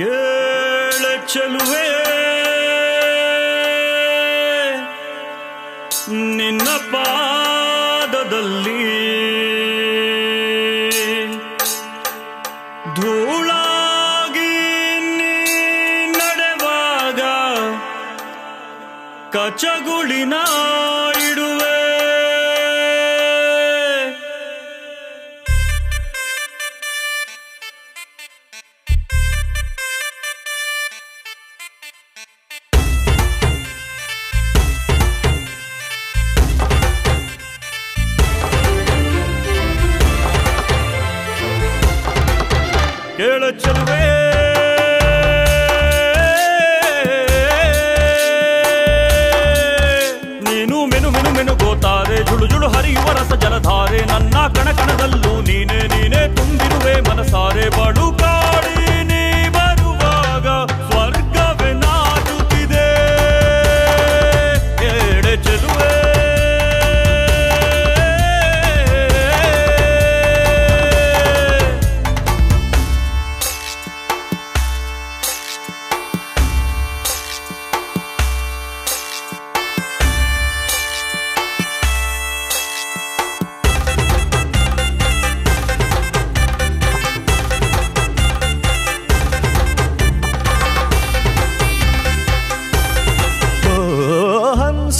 ಕೇಳ ಚಲುವೆ. ನಿನ್ನ ಪಾದದಲ್ಲಿ ಧೂಳಾಗಿ ನಡೆವಾಗ ಕಚಗುಳಿನ ಕೇಳ ಚೆಲುವೆ. ನೀನು ಮೆನು ಮೆನು ಮೆನು ಗೋತಾರೆ ಜುಳು ಜುಳು ಹರಿಯುವ ರಸ ಜಲಧಾರೆ ನನ್ನ ಕಣ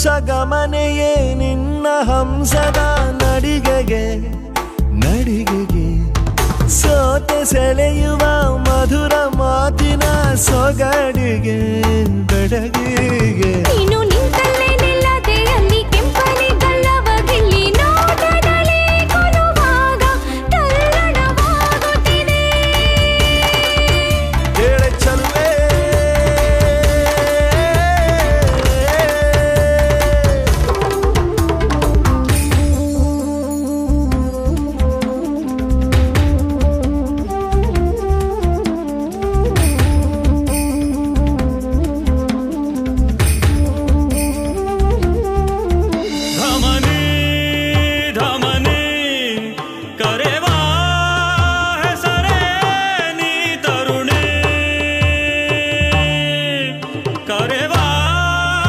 ಹಂಸಗಮನೆಯೇ ನಿನ್ನ ಹಂಸದ ನಡಿಗೆಗೆ ನಡಿಗೆಗೆ. ಸೋತೆ ಸೆಳೆಯುವ ಮಧುರ ಮಾತಿನ ಸೊಗಡಿಗೆ.